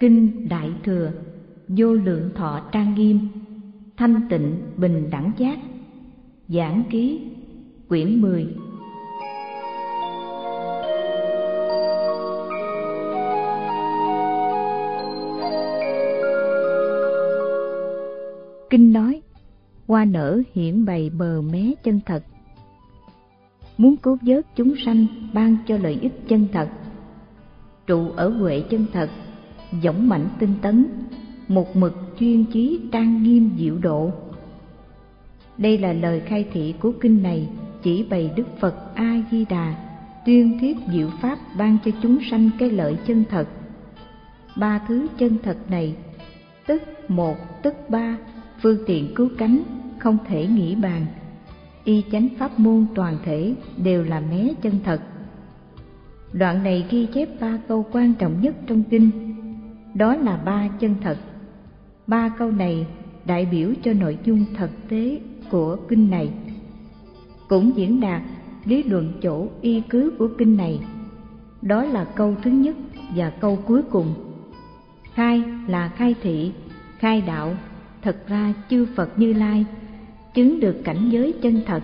Kinh Đại Thừa, Vô Lượng Thọ Trang Nghiêm, Thanh Tịnh Bình Đẳng Giác, Giảng Ký, Quyển 10 Kinh nói, Hoa nở hiển bày bờ mé chân thật. Muốn cứu vớt chúng sanh, ban cho lợi ích chân thật. Trụ ở huệ chân thật dũng mạnh tinh tấn, một mực chuyên chí trang nghiêm diệu độ. Đây là lời khai thị của kinh này chỉ bày đức phật a di đà tuyên thuyết diệu pháp ban cho chúng sanh cái lợi chân thật. Ba thứ chân thật này, tức một, tức ba, phương tiện cứu cánh, không thể nghĩ bàn. Y chánh pháp môn toàn thể đều là mé chân thật. Đoạn này ghi chép ba câu quan trọng nhất trong kinh đó là ba chân thật. Ba câu này đại biểu cho nội dung thực tế của kinh này. Cũng diễn đạt lý luận chỗ y cứ của kinh này. Đó là câu thứ nhất và câu cuối cùng. Khai là khai thị, khai đạo. Thật ra chư phật như lai chứng được cảnh giới chân thật,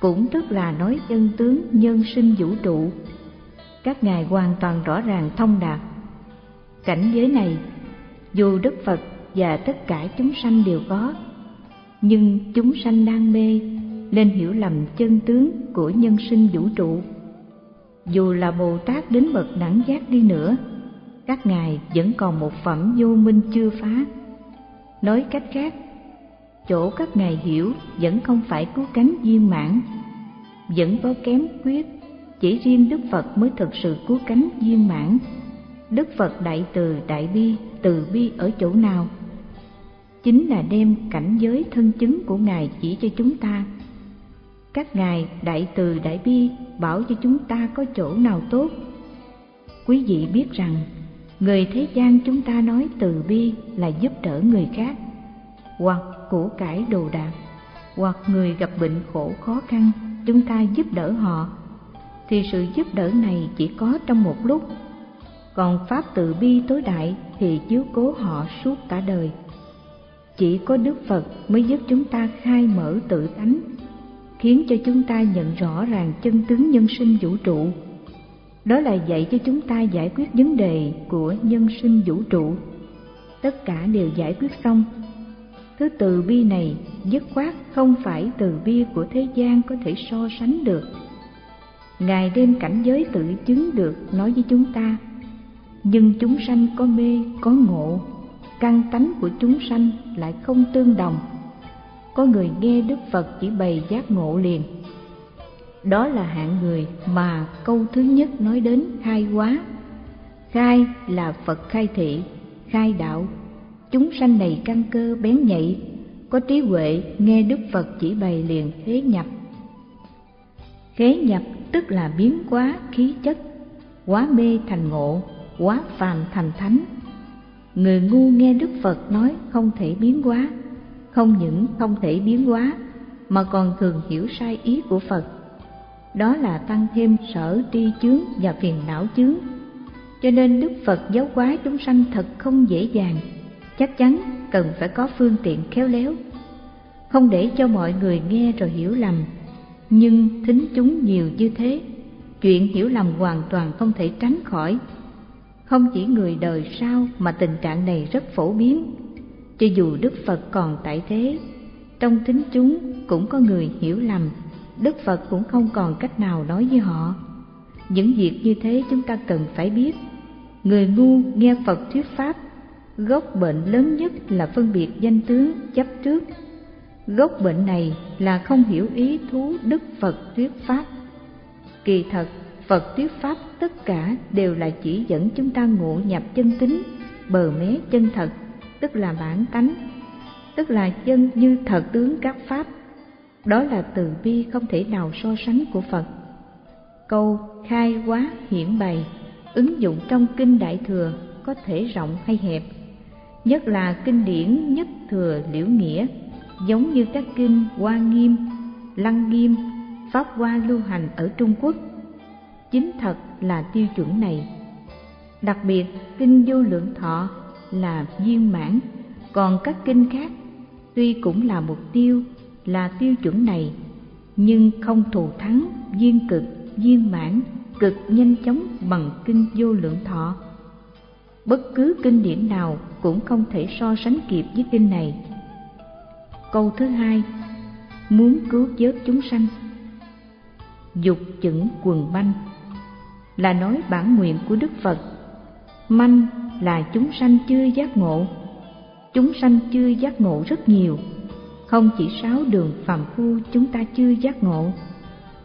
cũng tức là nói chân tướng nhân sinh vũ trụ. Các ngài hoàn toàn rõ ràng thông đạt cảnh giới này, dù đức phật và tất cả chúng sanh đều có, nhưng chúng sanh đang mê nên hiểu lầm chân tướng của nhân sinh vũ trụ. Dù là bồ tát đến bậc đẳng giác đi nữa, các ngài vẫn còn một phẩm vô minh chưa phá. Nói cách khác, chỗ các ngài hiểu vẫn không phải cứu cánh viên mãn, vẫn có kém khuyết, chỉ riêng đức phật mới thực sự cứu cánh viên mãn. Đức Phật Đại Từ Đại Bi từ bi ở chỗ nào? Chính là đem cảnh giới thân chứng của Ngài chỉ cho chúng ta. Các Ngài Đại Từ Đại Bi bảo cho chúng ta có chỗ nào tốt. Quý vị biết rằng, người thế gian chúng ta nói từ bi là giúp đỡ người khác, hoặc của cải đồ đạc, hoặc người gặp bệnh khổ khó khăn, chúng ta giúp đỡ họ, thì sự giúp đỡ này chỉ có trong một lúc còn pháp từ bi tối đại thì chiếu cố họ suốt cả đời. Chỉ có đức phật mới giúp chúng ta khai mở tự tánh, khiến cho chúng ta nhận rõ ràng chân tướng nhân sinh vũ trụ. Đó là dạy cho chúng ta giải quyết vấn đề của nhân sinh vũ trụ. Tất cả đều giải quyết xong. Thứ từ bi này dứt khoát không phải từ bi của thế gian có thể so sánh được. Ngài đem cảnh giới tự chứng được nói với chúng ta nhưng chúng sanh có mê, có ngộ, căn tánh của chúng sanh lại không tương đồng. Có người nghe đức phật chỉ bày giác ngộ liền. Đó là hạng người mà câu thứ nhất nói đến khai quá khai là phật khai thị, khai đạo. Chúng sanh này căn cơ bén nhạy, có trí huệ, nghe đức phật chỉ bày liền thế nhập. Thế nhập tức là biến quá khí chất quá mê thành ngộ quá phàm thành thánh. Người ngu nghe đức phật nói không thể biến hóa, không những không thể biến hóa, mà còn thường hiểu sai ý của phật. Đó là tăng thêm sở tri chướng và phiền não chướng. Cho nên đức phật giáo hóa chúng sanh thật không dễ dàng. Chắc chắn cần phải có phương tiện khéo léo. Không để cho mọi người nghe rồi hiểu lầm. Nhưng thính chúng nhiều như thế, chuyện hiểu lầm hoàn toàn không thể tránh khỏi không chỉ người đời sau mà tình trạng này rất phổ biến. Cho dù Đức Phật còn tại thế, trong tính chúng cũng có người hiểu lầm, Đức Phật cũng không còn cách nào nói với họ. Những việc như thế chúng ta cần phải biết. Người ngu nghe Phật thuyết Pháp, gốc bệnh lớn nhất là phân biệt danh tướng chấp trước. Gốc bệnh này là không hiểu ý thú Đức Phật thuyết Pháp. Kỳ thật, Phật thuyết pháp tất cả đều là chỉ dẫn chúng ta ngộ nhập chân tính, bờ mé chân thật, tức là bản tánh, tức là chân như thật tướng các pháp. Đó là từ bi không thể nào so sánh của Phật. Câu khai quá hiển bày ứng dụng trong kinh Đại Thừa có thể rộng hay hẹp, nhất là kinh điển nhất thừa liễu nghĩa, giống như các kinh Hoa Nghiêm, Lăng Nghiêm, Pháp Hoa lưu hành ở Trung Quốc chính thật là tiêu chuẩn này Đặc biệt, kinh vô lượng thọ là viên mãn, còn các kinh khác tuy cũng là mục tiêu, là tiêu chuẩn này, nhưng không thù thắng viên cực, viên mãn, cực nhanh chóng bằng kinh vô lượng thọ. Bất cứ kinh điển nào cũng không thể so sánh kịp với kinh này. Câu thứ hai, muốn cứu vớt chúng sanh. Dục chững quần banh là nói bản nguyện của Đức Phật. Manh là chúng sanh chưa giác ngộ. Chúng sanh chưa giác ngộ rất nhiều. Không chỉ sáu đường phàm phu chúng ta chưa giác ngộ,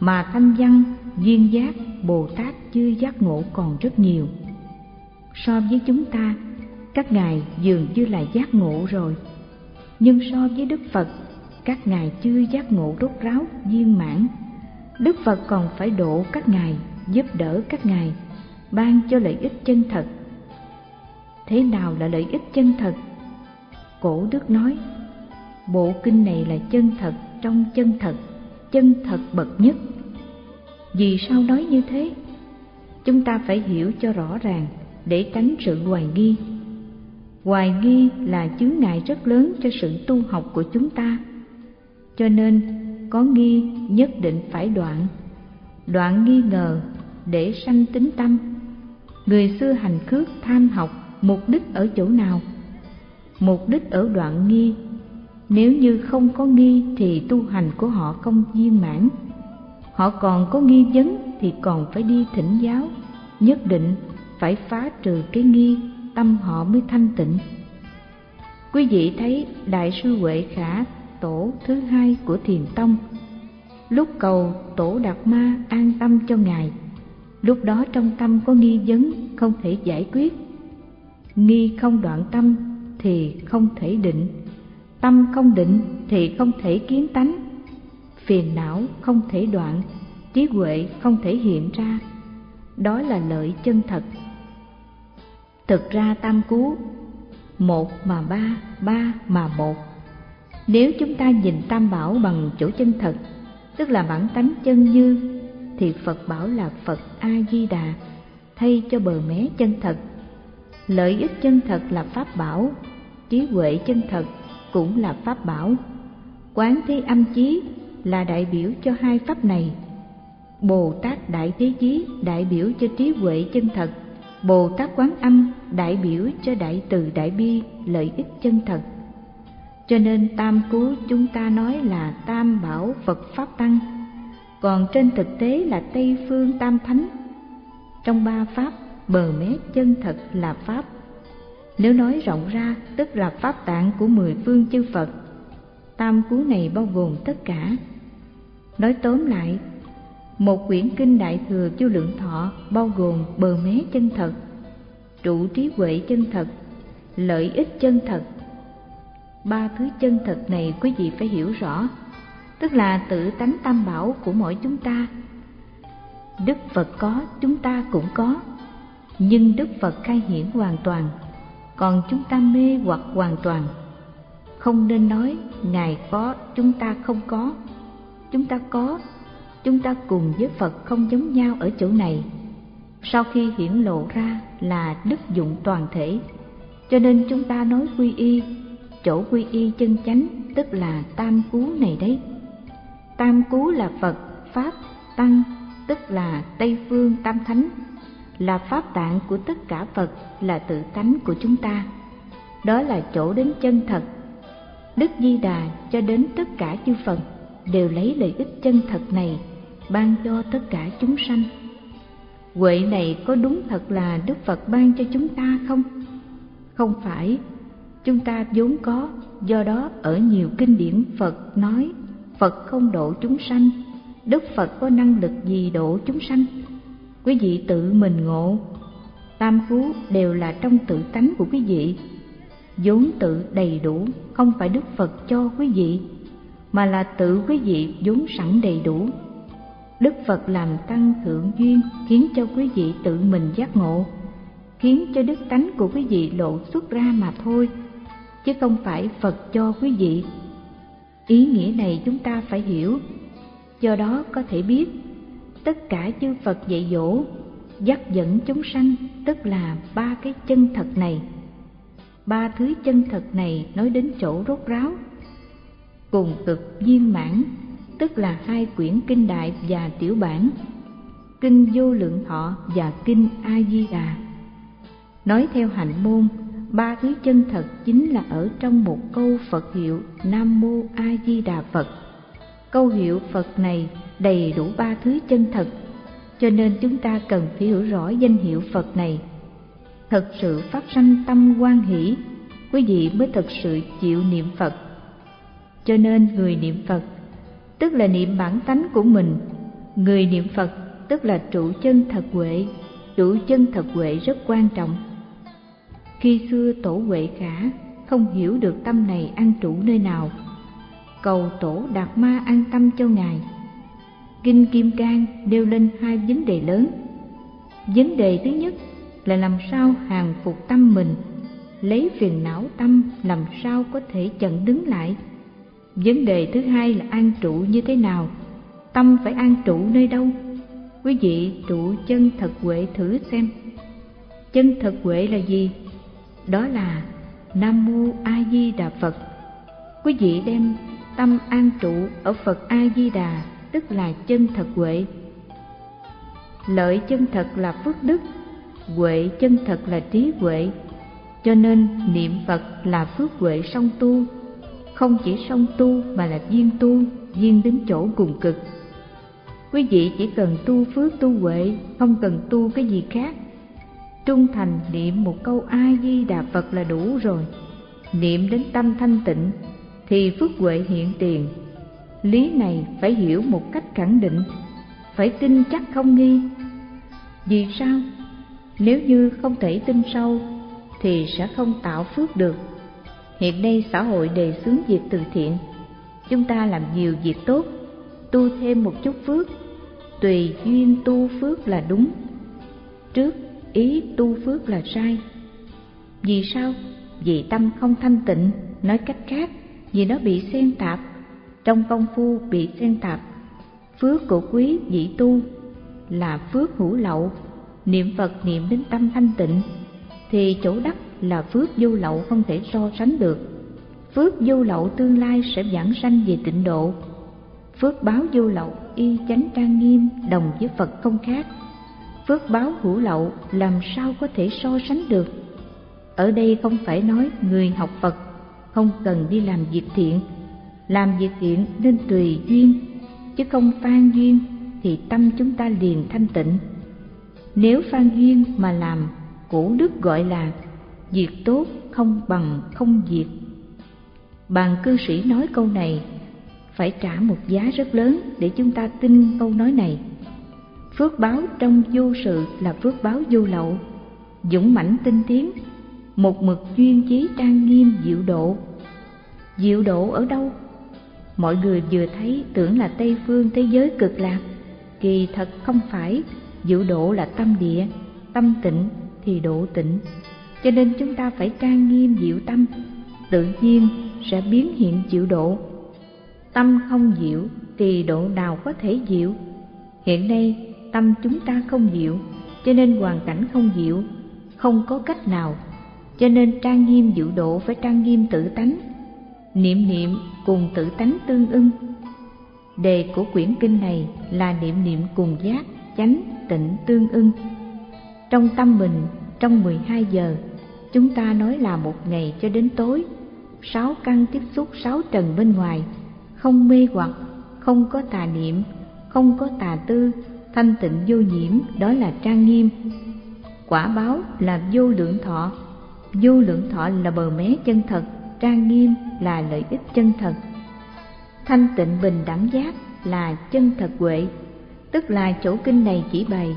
mà thanh văn, duyên giác, Bồ Tát chưa giác ngộ còn rất nhiều. So với chúng ta, các ngài dường như là giác ngộ rồi. Nhưng so với Đức Phật, các ngài chưa giác ngộ rốt ráo, viên mãn. Đức Phật còn phải độ các ngài giúp đỡ các ngài, ban cho lợi ích chân thật. Thế nào là lợi ích chân thật? Cổ Đức nói, bộ kinh này là chân thật trong chân thật, chân thật bậc nhất. Vì sao nói như thế? Chúng ta phải hiểu cho rõ ràng để tránh sự hoài nghi. Hoài nghi là chướng ngại rất lớn cho sự tu học của chúng ta. Cho nên, có nghi nhất định phải đoạn đoạn nghi ngờ để sanh tính tâm. Người xưa hành khước tham học mục đích ở chỗ nào? Mục đích ở đoạn nghi. Nếu như không có nghi thì tu hành của họ không viên mãn. Họ còn có nghi vấn thì còn phải đi thỉnh giáo. Nhất định phải phá trừ cái nghi, tâm họ mới thanh tịnh. Quý vị thấy đại sư huệ khả, tổ thứ hai của thiền tông, lúc cầu tổ đạt ma an tâm cho ngài lúc đó trong tâm có nghi vấn, không thể giải quyết. Nghi không đoạn tâm thì không thể định. Tâm không định thì không thể kiến tánh. Phiền não không thể đoạn, trí huệ không thể hiện ra. Đó là lợi chân thật. Thực ra tam cú, một mà ba ba mà một. Nếu chúng ta nhìn tam bảo bằng chỗ chân thật, tức là bản tánh chân như thì Phật bảo là Phật A Di Đà thay cho bờ mé chân thật. Lợi ích chân thật là pháp bảo, trí huệ chân thật cũng là pháp bảo. Quán thế âm chí là đại biểu cho hai pháp này. Bồ Tát Đại Thế Chí đại biểu cho trí huệ chân thật, Bồ Tát Quán Âm đại biểu cho Đại Từ Đại Bi lợi ích chân thật. Cho nên tam cú chúng ta nói là tam bảo Phật Pháp Tăng, còn trên thực tế là Tây Phương Tam Thánh. Trong ba Pháp, bờ mé chân thật là Pháp. Nếu nói rộng ra, tức là Pháp tạng của mười phương chư Phật. Tam cú này bao gồm tất cả. Nói tóm lại, một quyển kinh Đại Thừa Chu Lượng Thọ bao gồm bờ mé chân thật, trụ trí huệ chân thật, lợi ích chân thật ba thứ chân thật này quý vị phải hiểu rõ tức là tự tánh tam bảo của mỗi chúng ta. Đức phật có, chúng ta cũng có. Nhưng đức phật khai hiển hoàn toàn, còn chúng ta mê hoặc hoàn toàn. Không nên nói, ngài có, chúng ta không có. Chúng ta có, chúng ta cùng với phật không giống nhau ở chỗ này. Sau khi hiển lộ ra là đức dụng toàn thể, cho nên chúng ta nói quy y. Chỗ quy y chân chánh tức là tam cú này đấy tam cú là phật, pháp, tăng, tức là tây phương, tam thánh. Là pháp tạng của tất cả phật, là tự tánh của chúng ta. Đó là chỗ đến chân thật. Đức di đà cho đến tất cả chư phật đều lấy lợi ích chân thật này ban cho tất cả chúng sanh. Huệ này có đúng thật là đức phật ban cho chúng ta không? Không phải. Chúng ta vốn có, do đó ở nhiều kinh điển phật nói phật không độ chúng sanh. Đức phật có năng lực gì độ chúng sanh? Quý vị tự mình ngộ. Tam phú đều là trong tự tánh của quý vị. Vốn tự đầy đủ, không phải đức phật cho quý vị, mà là tự quý vị vốn sẵn đầy đủ. Đức phật làm tăng thượng duyên, khiến cho quý vị tự mình giác ngộ, khiến cho đức tánh của quý vị lộ xuất ra mà thôi, chứ không phải Phật cho quý vị. Ý nghĩa này chúng ta phải hiểu, do đó có thể biết tất cả chư Phật dạy dỗ dắt dẫn chúng sanh tức là ba cái chân thật này. Ba thứ chân thật này nói đến chỗ rốt ráo. Cùng cực viên mãn tức là hai quyển kinh đại và tiểu bản kinh vô lượng thọ và kinh a di đà. Nói theo hạnh môn ba thứ chân thật chính là ở trong một câu phật hiệu nam mô a di đà phật. Câu hiệu phật này đầy đủ ba thứ chân thật, cho nên chúng ta cần phải hiểu rõ danh hiệu phật này. Thật sự phát sanh tâm quan hỷ, quý vị mới thật sự chịu niệm phật. Cho nên người niệm phật, tức là niệm bản tánh của mình. Người niệm phật, tức là trụ chân thật huệ. Trụ chân thật huệ rất quan trọng khi xưa tổ huệ khả không hiểu được tâm này an trụ nơi nào, cầu tổ đạt ma an tâm cho ngài. Kinh kim cang nêu lên hai vấn đề lớn. Vấn đề thứ nhất là làm sao hàng phục tâm mình, lấy phiền não tâm làm sao có thể chặn đứng lại. Vấn đề thứ hai là an trụ như thế nào, tâm phải an trụ nơi đâu? Quý vị trụ chân thật huệ thử xem. Chân thật huệ là gì? Đó là nam mô a di đà phật. Quý vị đem tâm an trụ ở phật a di đà tức là chân thật huệ. Lợi chân thật là phước đức, huệ chân thật là trí huệ. Cho nên niệm phật là phước huệ song tu. Không chỉ song tu mà là viên tu viên đến chỗ cùng cực. Quý vị chỉ cần tu phước tu huệ, không cần tu cái gì khác trung thành niệm một câu a di đà phật là đủ rồi. Niệm đến tâm thanh tịnh thì phước huệ hiện tiền. Lý này phải hiểu một cách khẳng định, phải tin chắc không nghi. Vì sao? Nếu như không thể tin sâu thì sẽ không tạo phước được. Hiện nay xã hội đề xướng việc từ thiện, chúng ta làm nhiều việc tốt, tu thêm một chút phước, tùy duyên tu phước là đúng. Trước ý tu phước là sai. Vì sao? Vì tâm không thanh tịnh, nói cách khác, vì nó bị xen tạp, trong công phu bị xen tạp. Phước của quý vị tu là phước hữu lậu, niệm phật niệm đến tâm thanh tịnh, thì chỗ đắc là phước vô lậu không thể so sánh được. Phước vô lậu tương lai sẽ giảng sanh về tịnh độ. Phước báo vô lậu y chánh trang nghiêm, đồng với phật không khác phước báo hữu lậu làm sao có thể so sánh được. Ở đây không phải nói người học phật không cần đi làm việc thiện. Làm việc thiện nên tùy duyên, chứ không phan duyên thì tâm chúng ta liền thanh tịnh. Nếu phan duyên mà làm, cổ đức gọi là việc tốt không bằng không việc. Bàn cư sĩ nói câu này phải trả một giá rất lớn để chúng ta tin câu nói này phước báo trong vô sự là phước báo vô lậu. Dũng mãnh tinh tiến, một mực chuyên chí trang nghiêm diệu độ. Diệu độ ở đâu? Mọi người vừa thấy tưởng là tây phương thế giới cực lạc. Kỳ thật không phải, diệu độ là tâm địa, tâm tịnh thì độ tịnh. Cho nên chúng ta phải trang nghiêm diệu tâm, tự nhiên sẽ biến hiện diệu độ. Tâm không diệu thì độ nào có thể diệu? Hiện nay tâm chúng ta không diệu cho nên hoàn cảnh không diệu không có cách nào. Cho nên trang nghiêm diệu độ phải trang nghiêm tự tánh, niệm niệm cùng tự tánh tương ưng. Đề của quyển kinh này là niệm niệm cùng giác, chánh, tịnh, tương ưng. Trong tâm mình, trong 12 giờ, chúng ta nói là một ngày cho đến tối, sáu căn tiếp xúc, sáu trần bên ngoài, không mê hoặc, không có tà niệm, không có tà tư thanh tịnh vô nhiễm, đó là trang nghiêm. Quả báo là vô lượng thọ. Vô lượng thọ là bờ mé chân thật, trang nghiêm là lợi ích chân thật. Thanh tịnh bình đẳng giác là chân thật huệ, tức là chỗ kinh này chỉ bày.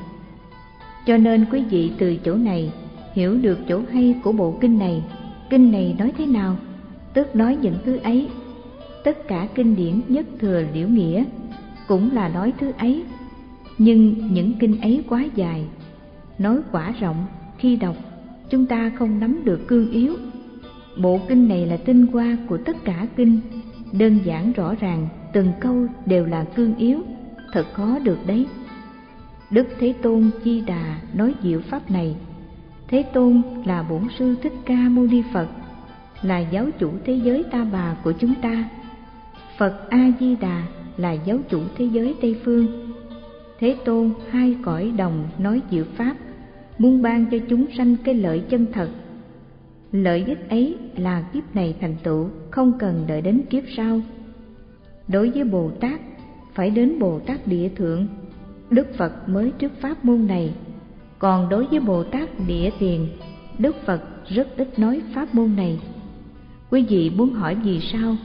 Cho nên quý vị từ chỗ này hiểu được chỗ hay của bộ kinh này. Kinh này nói thế nào? Tức nói những thứ ấy. Tất cả kinh điển nhất thừa liễu nghĩa cũng là nói thứ ấy nhưng những kinh ấy quá dài nói quả rộng khi đọc chúng ta không nắm được cương yếu bộ kinh này là tinh hoa của tất cả kinh đơn giản rõ ràng từng câu đều là cương yếu thật khó được đấy Đức Thế Tôn Chi Đà nói diệu pháp này. Thế Tôn là bổn sư Thích Ca Mâu Ni Phật, là giáo chủ thế giới ta bà của chúng ta. Phật A Di Đà là giáo chủ thế giới Tây phương. Thế Tôn hai cõi đồng nói diệu pháp, muốn ban cho chúng sanh cái lợi chân thật. Lợi ích ấy là kiếp này thành tựu, không cần đợi đến kiếp sau. Đối với Bồ Tát, phải đến Bồ Tát Địa Thượng Đức Phật mới trước pháp môn này, còn đối với Bồ Tát Địa Tiền, Đức Phật rất ít nói pháp môn này. Quý vị muốn hỏi vì sao?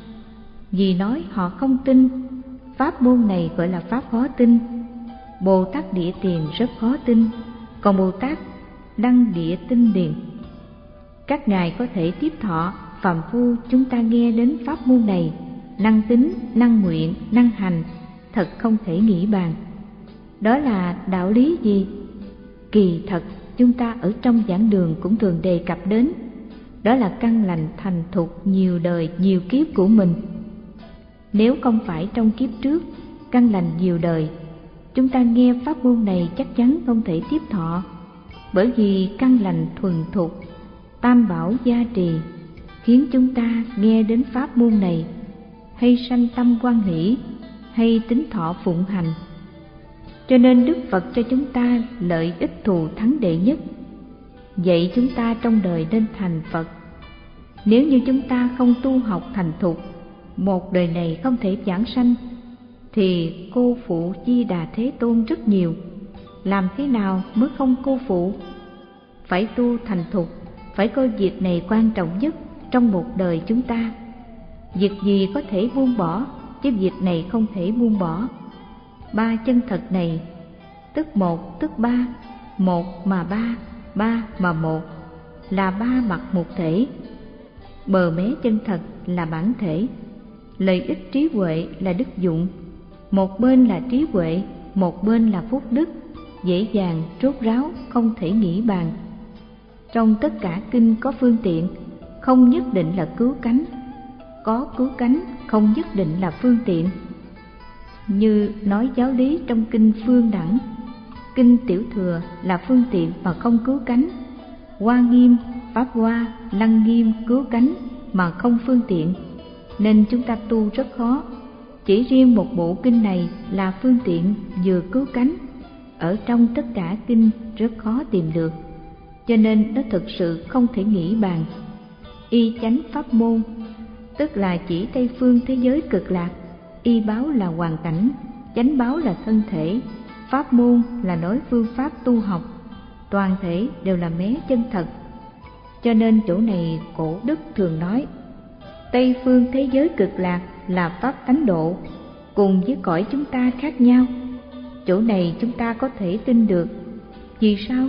Vì nói họ không tin, pháp môn này gọi là pháp khó tin. Bồ Tát Địa Tiền rất khó tin, còn Bồ Tát Đăng Địa Tinh Điền. Các ngài có thể tiếp thọ, phàm phu chúng ta nghe đến pháp môn này, năng tính, năng nguyện, năng hành, thật không thể nghĩ bàn. Đó là đạo lý gì? Kỳ thật chúng ta ở trong giảng đường cũng thường đề cập đến. Đó là căn lành thành thục nhiều đời nhiều kiếp của mình. Nếu không phải trong kiếp trước căn lành nhiều đời chúng ta nghe pháp môn này chắc chắn không thể tiếp thọ. Bởi vì căn lành thuần thục, tam bảo gia trì, khiến chúng ta nghe đến pháp môn này, hay sanh tâm quan hỷ, hay tính thọ phụng hành. Cho nên Đức Phật cho chúng ta lợi ích thù thắng đệ nhất Vậy chúng ta trong đời nên thành Phật. Nếu như chúng ta không tu học thành thục, Một đời này không thể giảng sanh thì cô phụ Di Đà Thế Tôn rất nhiều. Làm thế nào mới không cô phụ Phải tu thành thục, Phải coi việc này quan trọng nhất trong một đời chúng ta. Việc gì có thể buông bỏ, Chứ việc này không thể buông bỏ. Ba chân thật này, tức một, tức ba, một mà ba ba mà một, là ba mặt một thể. Bờ mé chân thật là bản thể. Lợi ích trí huệ là đức dụng một bên là trí huệ, một bên là phúc đức. Dễ dàng, rốt ráo, không thể nghĩ bàn. Trong tất cả kinh có phương tiện, không nhất định là cứu cánh. Có cứu cánh, không nhất định là phương tiện. Như nói giáo lý trong kinh phương đẳng, kinh tiểu thừa là phương tiện mà không cứu cánh. Hoa nghiêm, pháp hoa, lăng nghiêm cứu cánh mà không phương tiện. Nên chúng ta tu rất khó chỉ riêng một bộ kinh này là phương tiện vừa cứu cánh. Ở trong tất cả kinh rất khó tìm được, cho nên nó thực sự không thể nghĩ bàn. Y chánh pháp môn, tức là chỉ tây phương thế giới cực lạc, y báo là hoàn cảnh, chánh báo là thân thể. Pháp môn là nói phương pháp tu học, toàn thể đều là mé chân thật. Cho nên chỗ này cổ đức thường nói tây phương thế giới cực lạc là pháp tánh độ cùng với cõi chúng ta khác nhau. Chỗ này chúng ta có thể tin được. Vì sao?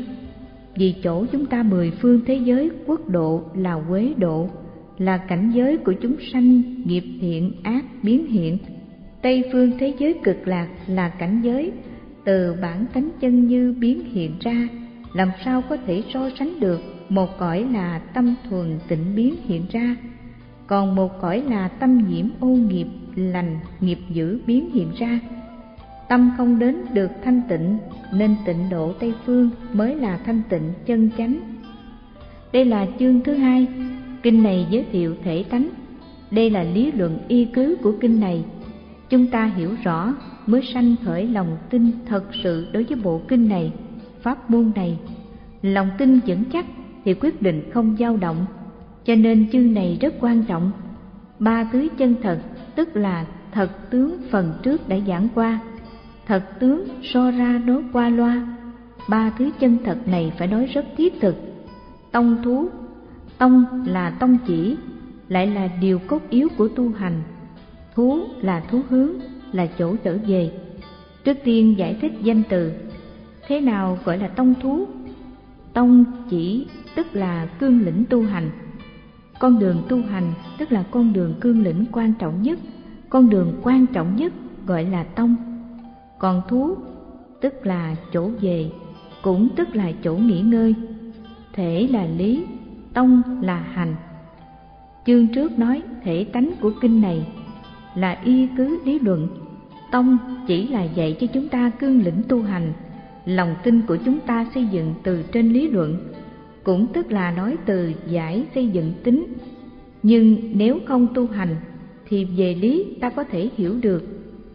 Vì chỗ chúng ta mười phương thế giới quốc độ là quế độ là cảnh giới của chúng sanh nghiệp thiện ác biến hiện. Tây phương thế giới cực lạc là cảnh giới từ bản tánh chân như biến hiện ra, làm sao có thể so sánh được một cõi là tâm thuần tịnh biến hiện ra, còn một cõi là tâm nhiễm ô nghiệp lành nghiệp dữ biến hiện ra. Tâm không đến được thanh tịnh nên tịnh độ Tây phương mới là thanh tịnh chân chánh. Đây là chương thứ hai, kinh này giới thiệu thể tánh. Đây là lý luận y cứ của kinh này chúng ta hiểu rõ mới sanh khởi lòng tin thật sự đối với bộ kinh này pháp môn này lòng tin vững chắc thì quyết định không dao động cho nên chương này rất quan trọng. Ba thứ chân thật, tức là thật tướng phần trước đã giảng qua. Thật tướng so ra nói qua loa. Ba thứ chân thật này phải nói rất thiết thực. Tông thú. Tông là tông chỉ, lại là điều cốt yếu của tu hành. Thú là thú hướng, là chỗ trở về. Trước tiên giải thích danh từ. Thế nào gọi là tông thú? Tông chỉ tức là cương lĩnh tu hành con đường tu hành, tức là con đường cương lĩnh quan trọng nhất. Con đường quan trọng nhất gọi là tông. Còn thú, tức là chỗ về, cũng tức là chỗ nghỉ ngơi. Thể là lý, tông là hành. Chương trước nói thể tánh của kinh này là y cứ lý luận. Tông chỉ là dạy cho chúng ta cương lĩnh tu hành. Lòng tin của chúng ta xây dựng từ trên lý luận cũng tức là nói từ giải xây dựng tính. Nhưng nếu không tu hành, thì về lý ta có thể hiểu được,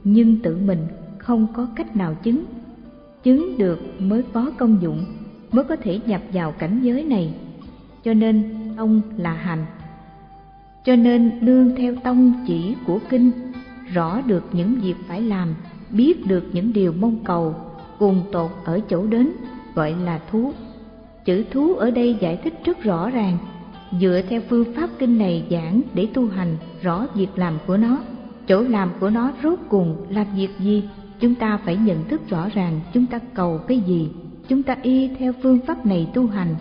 nhưng tự mình không có cách nào chứng. Chứng được mới có công dụng, mới có thể nhập vào cảnh giới này. Cho nên tông là hành. Cho nên nương theo tông chỉ của kinh, rõ được những việc phải làm, biết được những điều mong cầu, cùng tột ở chỗ đến, gọi là thú chữ thú ở đây giải thích rất rõ ràng. Dựa theo phương pháp kinh này giảng để tu hành, rõ việc làm của nó. Chỗ làm của nó rốt cùng là việc gì, chúng ta phải nhận thức rõ ràng chúng ta cầu cái gì. Chúng ta y theo phương pháp này tu hành,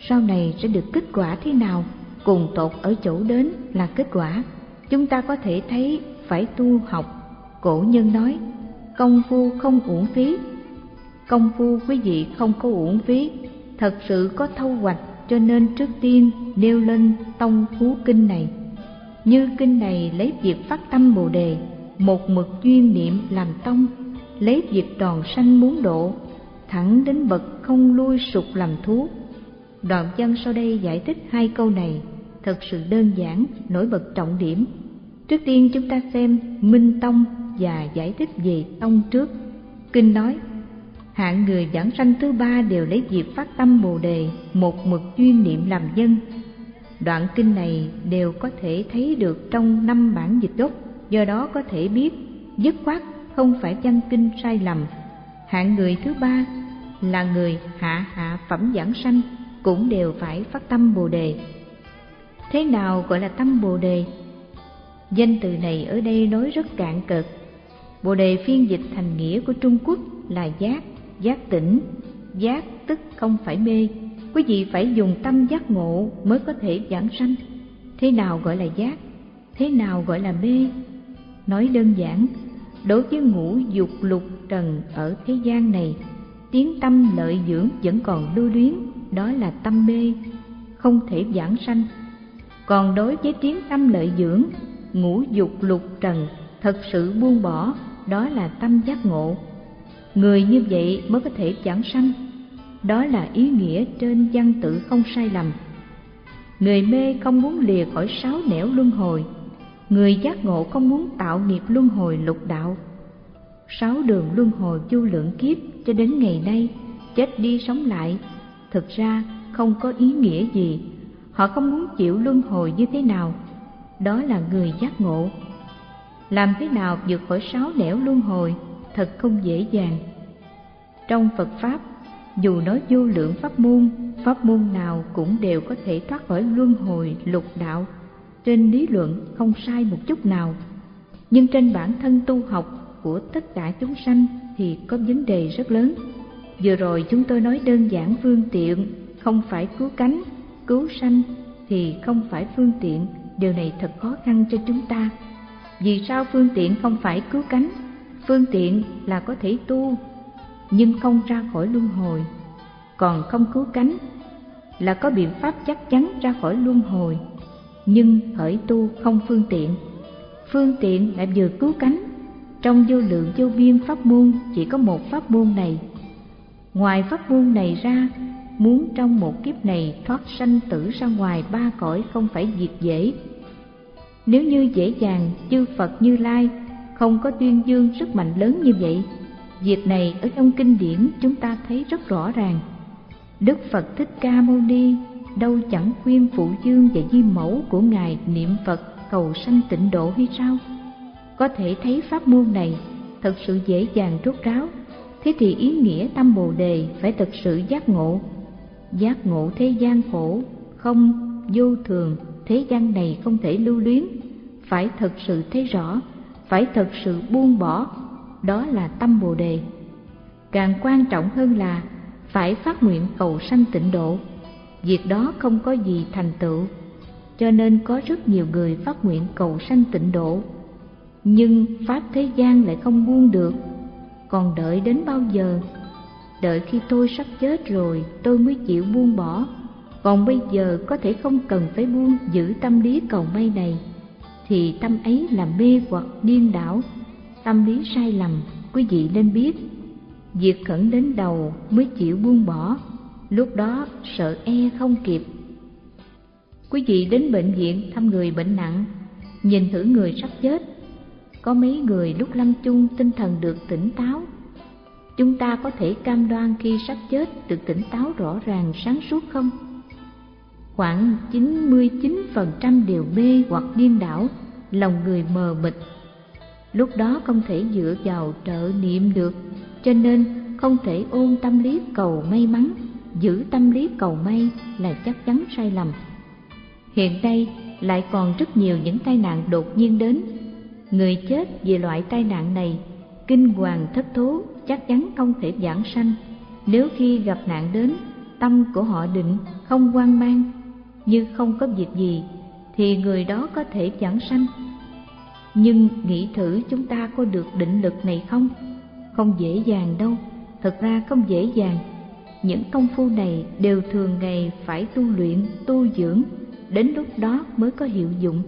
sau này sẽ được kết quả thế nào, cùng tột ở chỗ đến là kết quả. Chúng ta có thể thấy phải tu học. Cổ nhân nói, công phu không uổng phí. Công phu quý vị không có uổng phí thật sự có thâu hoạch, cho nên trước tiên nêu lên tông phú kinh này. Như kinh này lấy việc phát tâm bồ đề, một mực chuyên niệm làm tông, lấy việc đòn sanh muốn độ, thẳng đến bậc không lui sụp làm thú. Đoạn văn sau đây giải thích hai câu này, thật sự đơn giản, nổi bật trọng điểm. Trước tiên chúng ta xem minh tông và giải thích về tông trước. Kinh nói hạng người giảng sanh thứ ba đều lấy việc phát tâm bồ đề, một mực chuyên niệm làm dân. Đoạn kinh này đều có thể thấy được trong năm bản dịch gốc, do đó có thể biết, dứt khoát không phải văn kinh sai lầm. Hạng người thứ ba là người hạ hạ phẩm giảng sanh, cũng đều phải phát tâm bồ đề. Thế nào gọi là tâm bồ đề? Danh từ này ở đây nói rất cạn cợt. Bồ đề phiên dịch thành nghĩa của trung quốc là giác giác tỉnh. Giác tức không phải mê. Quý vị phải dùng tâm giác ngộ mới có thể giảng sanh. Thế nào gọi là giác? Thế nào gọi là mê? Nói đơn giản, đối với ngũ dục lục trần ở thế gian này, tiếng tâm lợi dưỡng vẫn còn lưu luyến, đó là tâm mê, không thể giảng sanh. Còn đối với tiếng tâm lợi dưỡng, ngũ dục lục trần thật sự buông bỏ, đó là tâm giác ngộ người như vậy mới có thể giảng sanh. Đó là ý nghĩa trên văn tự không sai lầm. Người mê không muốn lìa khỏi sáu nẻo luân hồi. Người giác ngộ không muốn tạo nghiệp luân hồi lục đạo. Sáu đường luân hồi vô lượng kiếp cho đến ngày nay, chết đi sống lại, thực ra không có ý nghĩa gì. Họ không muốn chịu luân hồi như thế nào. Đó là người giác ngộ. Làm thế nào vượt khỏi sáu nẻo luân hồi? Thật không dễ dàng. Trong phật pháp, dù nói vô lượng pháp môn pháp môn nào cũng đều có thể thoát khỏi luân hồi lục đạo. Trên lý luận không sai một chút nào. Nhưng trên bản thân tu học của tất cả chúng sanh thì có vấn đề rất lớn. Vừa rồi chúng tôi nói đơn giản phương tiện, không phải cứu cánh, cứu sanh thì không phải phương tiện. Điều này thật khó khăn cho chúng ta. Vì sao phương tiện không phải cứu cánh? Phương tiện là có thể tu, nhưng không ra khỏi luân hồi. Còn không cứu cánh là có biện pháp chắc chắn ra khỏi luân hồi. Nhưng hỡi tu không phương tiện. Phương tiện lại vừa cứu cánh. Trong vô lượng vô biên pháp môn, chỉ có một pháp môn này. Ngoài pháp môn này ra, muốn trong một kiếp này thoát sanh tử ra ngoài ba cõi không phải việc dễ. Nếu như dễ dàng, chư phật như lai không có tuyên dương sức mạnh lớn như vậy. Việc này ở trong kinh điển chúng ta thấy rất rõ ràng. Đức phật thích ca mâu ni đâu chẳng khuyên phụ dương và di mẫu của ngài niệm phật cầu sanh tịnh độ hay sao? Có thể thấy pháp môn này thật sự dễ dàng rốt ráo. Thế thì ý nghĩa tâm bồ đề phải thật sự giác ngộ. Giác ngộ thế gian khổ, không, vô thường, thế gian này không thể lưu luyến. Phải thật sự thấy rõ phải thật sự buông bỏ, đó là tâm bồ đề. Càng quan trọng hơn là phải phát nguyện cầu sanh tịnh độ. Việc đó không có gì thành tựu, cho nên có rất nhiều người phát nguyện cầu sanh tịnh độ. Nhưng pháp thế gian lại không buông được. Còn đợi đến bao giờ? Đợi khi tôi sắp chết rồi, tôi mới chịu buông bỏ. Còn bây giờ có thể không cần phải buông, giữ tâm lý cầu may này thì tâm ấy là mê hoặc điên đảo tâm lý sai lầm quý vị nên biết Việc khẩn đến đầu mới chịu buông bỏ, lúc đó sợ e không kịp. Quý vị đến bệnh viện thăm người bệnh nặng, nhìn thử người sắp chết. Có mấy người lúc lâm chung tinh thần được tỉnh táo. Chúng ta có thể cam đoan khi sắp chết được tỉnh táo rõ ràng sáng suốt không? Khoảng 99% đều mê hoặc điên đảo, lòng người mờ mịt. Lúc đó không thể dựa vào trợ niệm được, cho nên không thể ôn tâm lý cầu may mắn, giữ tâm lý cầu may là chắc chắn sai lầm. Hiện nay lại còn rất nhiều những tai nạn đột nhiên đến. Người chết vì loại tai nạn này, kinh hoàng thất thố chắc chắn không thể giảng sanh. Nếu khi gặp nạn đến, tâm của họ định, không quan mang, như không có việc gì, thì người đó có thể chẳng sanh. Nhưng nghĩ thử chúng ta có được định lực này không? Không dễ dàng đâu, thật ra không dễ dàng. Những công phu này đều thường ngày phải tu luyện, tu dưỡng đến lúc đó mới có hiệu dụng.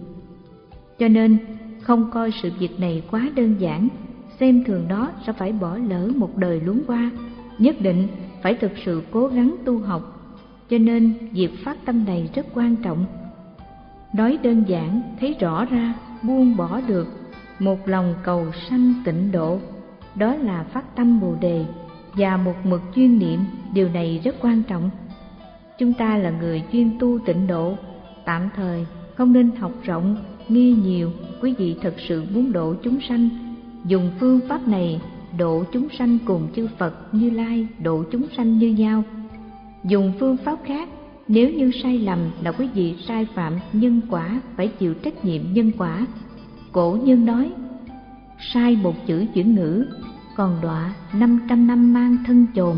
Cho nên, không coi sự việc này quá đơn giản, xem thường đó sẽ phải bỏ lỡ một đời luống qua, nhất định phải thực sự cố gắng tu học. Cho nên, việc phát tâm này rất quan trọng. Nói đơn giản, thấy rõ ra, buông bỏ được, một lòng cầu sanh tịnh độ, đó là phát tâm Bồ Đề và một mực chuyên niệm, điều này rất quan trọng. Chúng ta là người chuyên tu tịnh độ, Tạm thời không nên học rộng, nghi nhiều, quý vị thật sự muốn độ chúng sanh, dùng phương pháp này độ chúng sanh cùng chư Phật Như Lai độ chúng sanh như nhau. Dùng phương pháp khác, nếu như sai lầm là quý vị sai phạm nhân quả phải chịu trách nhiệm nhân quả. Cổ nhân nói, sai một chữ chuyển ngữ, còn đọa năm trăm năm mang thân chồn.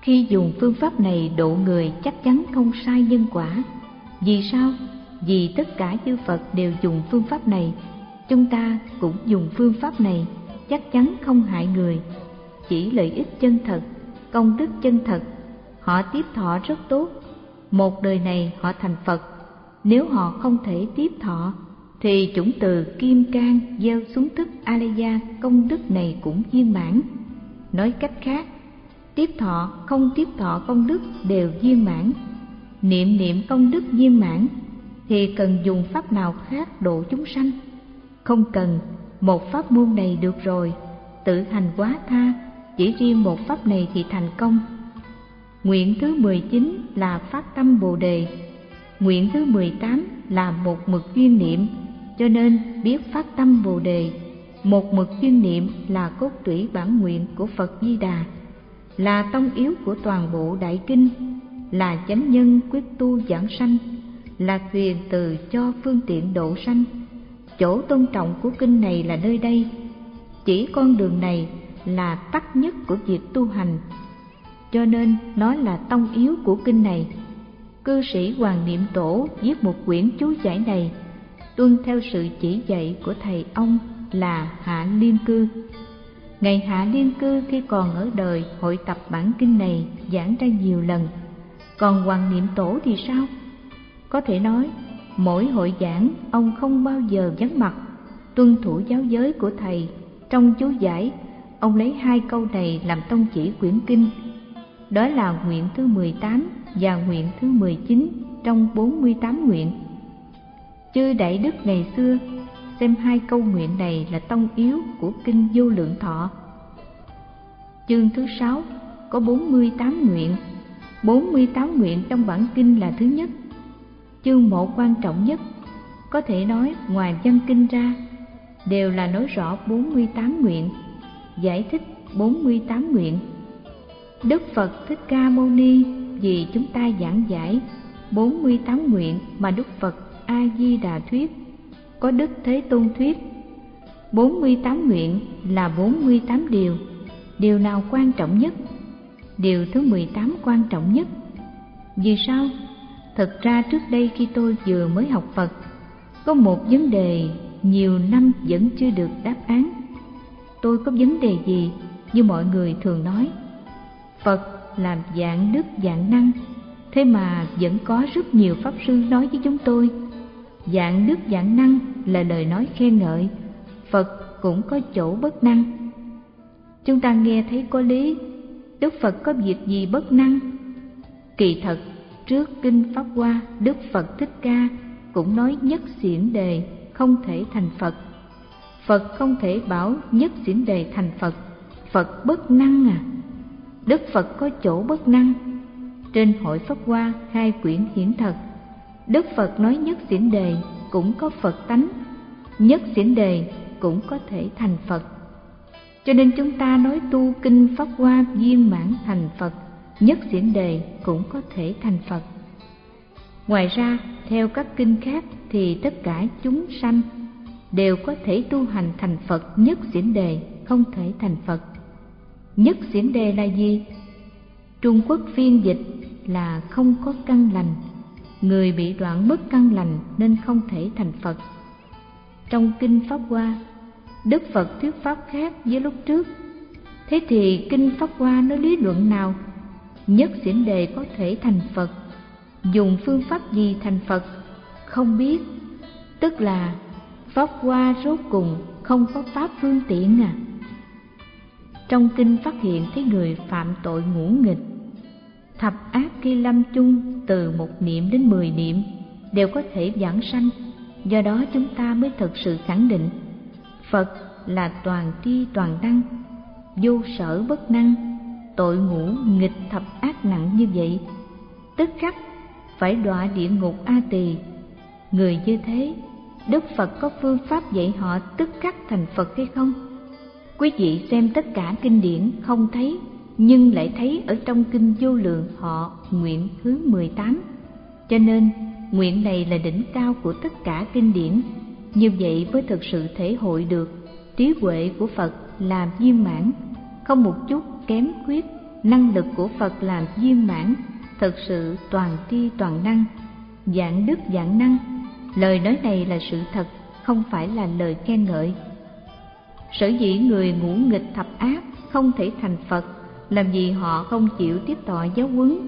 Khi dùng phương pháp này độ người chắc chắn không sai nhân quả, vì sao? Vì tất cả chư Phật đều dùng phương pháp này, chúng ta cũng dùng phương pháp này, chắc chắn không hại người. Chỉ lợi ích chân thật, công đức chân thật, họ tiếp thọ rất tốt. Một đời này họ thành Phật, nếu họ không thể tiếp thọ, thì chủng từ kim cang gieo xuống thức Alaya công đức này cũng viên mãn. Nói cách khác, tiếp thọ không tiếp thọ công đức đều viên mãn. Niệm niệm công đức viên mãn thì cần dùng pháp nào khác độ chúng sanh? Không cần một pháp môn này được rồi. Tự hành quá tha chỉ riêng một pháp này thì thành công nguyện thứ mười chín là phát tâm bồ đề. Nguyện thứ mười tám là một mực duyên niệm. Cho nên biết phát tâm bồ đề, một mực duyên niệm là cốt tủy bản nguyện của phật di đà. Là tông yếu của toàn bộ đại kinh, là chánh nhân quyết tu giảng sanh, là thuyền từ cho phương tiện độ sanh. Chỗ tôn trọng của kinh này là nơi đây. Chỉ con đường này là tắc nhất của việc tu hành cho nên nó là tông yếu của kinh này cư sĩ hoàng niệm tổ viết một quyển chú giải này tuân theo sự chỉ dạy của thầy ông là hạ liên cư ngày hạ liên cư khi còn ở đời hội tập bản kinh này giảng ra nhiều lần còn Hoàng Niệm Tổ thì sao? Có thể nói, mỗi hội giảng ông không bao giờ vắng mặt, tuân thủ giáo giới của thầy. Trong chú giải, ông lấy hai câu này làm tông chỉ quyển kinh. Đó là nguyện thứ 18 và nguyện thứ 19 trong 48 nguyện. Chư Đại Đức ngày xưa xem hai câu nguyện này là tông yếu của kinh vô lượng thọ. Chương thứ 6 có 48 nguyện 48 nguyện trong bản kinh là thứ nhất. Chương một quan trọng nhất, có thể nói ngoài văn kinh ra, đều là nói rõ 48 nguyện, giải thích 48 nguyện. Đức Phật Thích Ca Mâu Ni vì chúng ta giảng giải 48 nguyện mà Đức Phật A Di Đà thuyết, có Đức Thế Tôn thuyết. 48 nguyện là 48 điều, điều nào quan trọng nhất điều thứ 18 quan trọng nhất. Vì sao? thực ra trước đây khi tôi vừa mới học Phật, có một vấn đề nhiều năm vẫn chưa được đáp án. Tôi có vấn đề gì như mọi người thường nói? Phật làm dạng đức dạng năng, thế mà vẫn có rất nhiều pháp sư nói với chúng tôi. Dạng đức dạng năng là lời nói khen ngợi, Phật cũng có chỗ bất năng. Chúng ta nghe thấy có lý đức phật có việc gì bất năng? Kỳ thật trước kinh pháp hoa đức phật thích ca cũng nói nhất xiển đề không thể thành phật. Phật không thể bảo nhất xiển đề thành phật. Phật bất năng à? Đức phật có chỗ bất năng. Trên hội pháp hoa, hai quyển hiển thật. Đức phật nói nhất diễn đề cũng có phật tánh, nhất diễn đề cũng có thể thành phật. Cho nên chúng ta nói tu kinh pháp hoa viên mãn thành phật, nhất diễn đề cũng có thể thành phật. Ngoài ra, theo các kinh khác thì tất cả chúng sanh đều có thể tu hành thành phật, nhất diễn đề không thể thành phật nhất xiển đề là gì trung quốc phiên dịch là không có căn lành. Người bị đoạn mất căn lành nên không thể thành phật. Trong kinh pháp hoa, đức phật thuyết pháp khác với lúc trước. Thế thì kinh pháp hoa nói lý luận nào? Nhất xiển đề có thể thành phật, dùng phương pháp gì thành phật không biết. Tức là pháp hoa rốt cùng không có pháp phương tiện à trong kinh phát hiện thấy người phạm tội ngũ nghịch. Thập ác khi lâm chung từ một niệm đến mười niệm đều có thể giảng sanh. Do đó chúng ta mới thực sự khẳng định phật là toàn tri toàn năng vô sở bất năng, tội ngũ nghịch thập ác nặng như vậy. Tức khắc phải đọa địa ngục a tỳ. Người như thế, đức phật có phương pháp dạy họ tức khắc thành phật hay không? Quý vị xem tất cả kinh điển không thấy nhưng lại thấy ở trong kinh vô lượng họ nguyện thứ 18. Cho nên, nguyện này là đỉnh cao của tất cả kinh điển, như vậy mới thực sự thể hội được trí huệ của Phật làm viên mãn, không một chút kém khuyết, năng lực của Phật làm viên mãn, thật sự toàn tri toàn năng, dạng đức dạng năng. Lời nói này là sự thật, không phải là lời khen ngợi. Sở dĩ người ngũ nghịch thập ác không thể thành Phật, làm gì họ không chịu tiếp thọ giáo huấn?